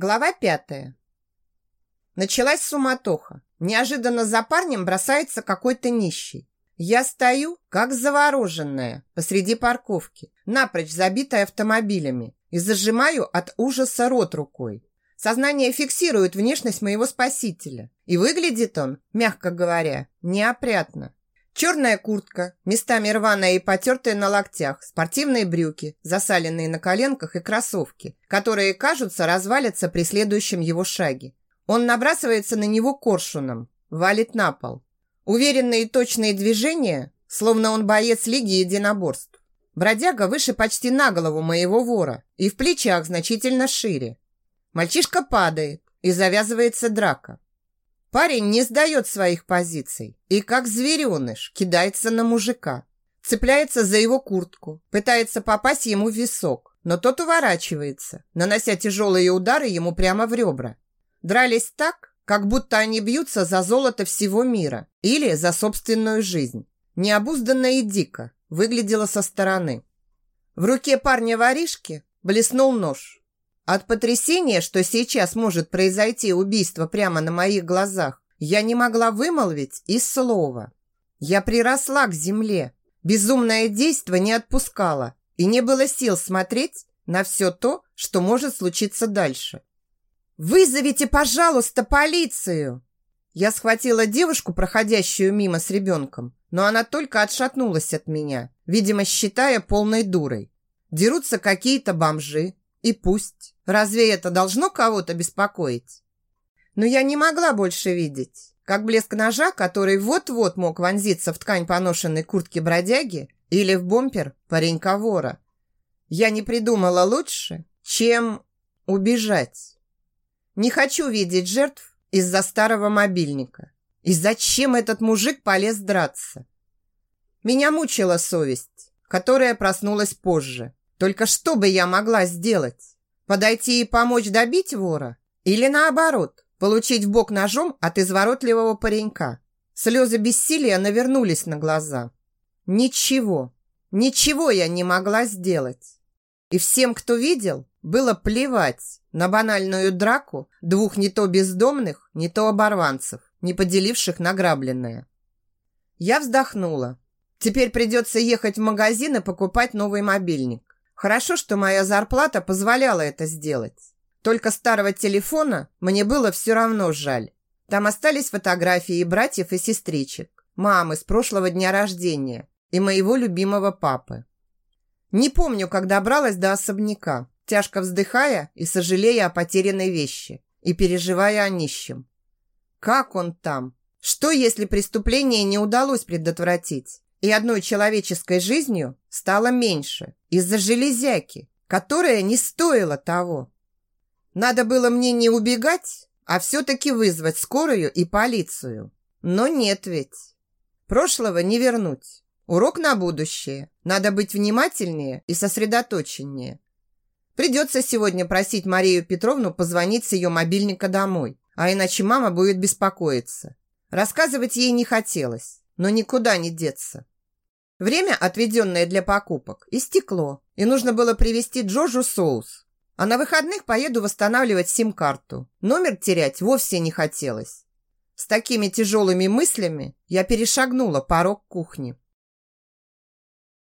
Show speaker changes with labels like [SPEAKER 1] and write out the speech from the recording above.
[SPEAKER 1] Глава пятая. Началась суматоха. Неожиданно за парнем бросается какой-то нищий. Я стою, как завороженная, посреди парковки, напрочь забитая автомобилями, и зажимаю от ужаса рот рукой. Сознание фиксирует внешность моего спасителя. И выглядит он, мягко говоря, неопрятно. Черная куртка, местами рваная и потертая на локтях, спортивные брюки, засаленные на коленках и кроссовки, которые, кажутся, развалятся при следующем его шаге. Он набрасывается на него коршуном, валит на пол. Уверенные и точные движения, словно он боец лиги единоборств. Бродяга выше почти на голову моего вора и в плечах значительно шире. Мальчишка падает, и завязывается драка. Парень не сдает своих позиций и, как звереныш, кидается на мужика. Цепляется за его куртку, пытается попасть ему в висок, но тот уворачивается, нанося тяжелые удары ему прямо в ребра. Дрались так, как будто они бьются за золото всего мира или за собственную жизнь. Необузданно и дико выглядело со стороны. В руке парня-воришки блеснул нож. От потрясения, что сейчас может произойти убийство прямо на моих глазах, я не могла вымолвить и слова. Я приросла к земле. Безумное действо не отпускало, и не было сил смотреть на все то, что может случиться дальше. «Вызовите, пожалуйста, полицию!» Я схватила девушку, проходящую мимо с ребенком, но она только отшатнулась от меня, видимо, считая полной дурой. Дерутся какие-то бомжи, и пусть. Разве это должно кого-то беспокоить? Но я не могла больше видеть, как блеск ножа, который вот-вот мог вонзиться в ткань поношенной куртки бродяги или в бомпер паренька-вора. Я не придумала лучше, чем убежать. Не хочу видеть жертв из-за старого мобильника. И зачем этот мужик полез драться? Меня мучила совесть, которая проснулась позже. Только что бы я могла сделать? Подойти и помочь добить вора? Или наоборот, получить в бок ножом от изворотливого паренька? Слезы бессилия навернулись на глаза. Ничего, ничего я не могла сделать. И всем, кто видел, было плевать на банальную драку двух не то бездомных, не то оборванцев, не поделивших награбленное. Я вздохнула. Теперь придется ехать в магазин и покупать новый мобильник. Хорошо, что моя зарплата позволяла это сделать. Только старого телефона мне было все равно жаль. Там остались фотографии братьев и сестричек, мамы с прошлого дня рождения и моего любимого папы. Не помню, как добралась до особняка, тяжко вздыхая и сожалея о потерянной вещи и переживая о нищем. Как он там? Что, если преступление не удалось предотвратить? и одной человеческой жизнью стало меньше из-за железяки, которая не стоила того. Надо было мне не убегать, а все-таки вызвать скорую и полицию. Но нет ведь. Прошлого не вернуть. Урок на будущее. Надо быть внимательнее и сосредоточеннее. Придется сегодня просить Марию Петровну позвонить с ее мобильника домой, а иначе мама будет беспокоиться. Рассказывать ей не хотелось, но никуда не деться. Время, отведенное для покупок, истекло, и нужно было привезти Джорджу соус. А на выходных поеду восстанавливать сим-карту. Номер терять вовсе не хотелось. С такими тяжелыми мыслями я перешагнула порог кухни.